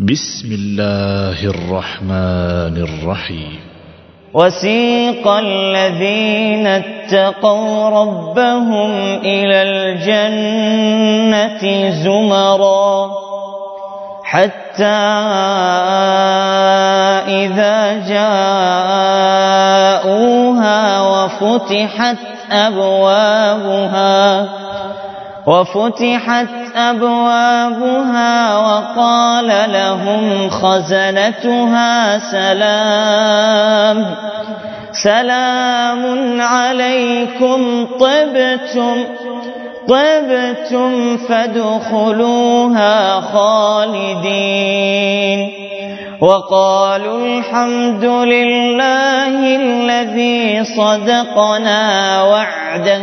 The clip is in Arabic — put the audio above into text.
بسم الله الرحمن الرحيم. وسيق الذين اتقوا ربهم إلى الجنة زمرا حتى إذا جاءوها وفتحت أبوابها وفتحت أبوابها وقال لهم خزنتها سلام. سلام عليكم طبتم طبتم فادخلوها خالدين. وقالوا الحمد لله الذي صدقنا وعده.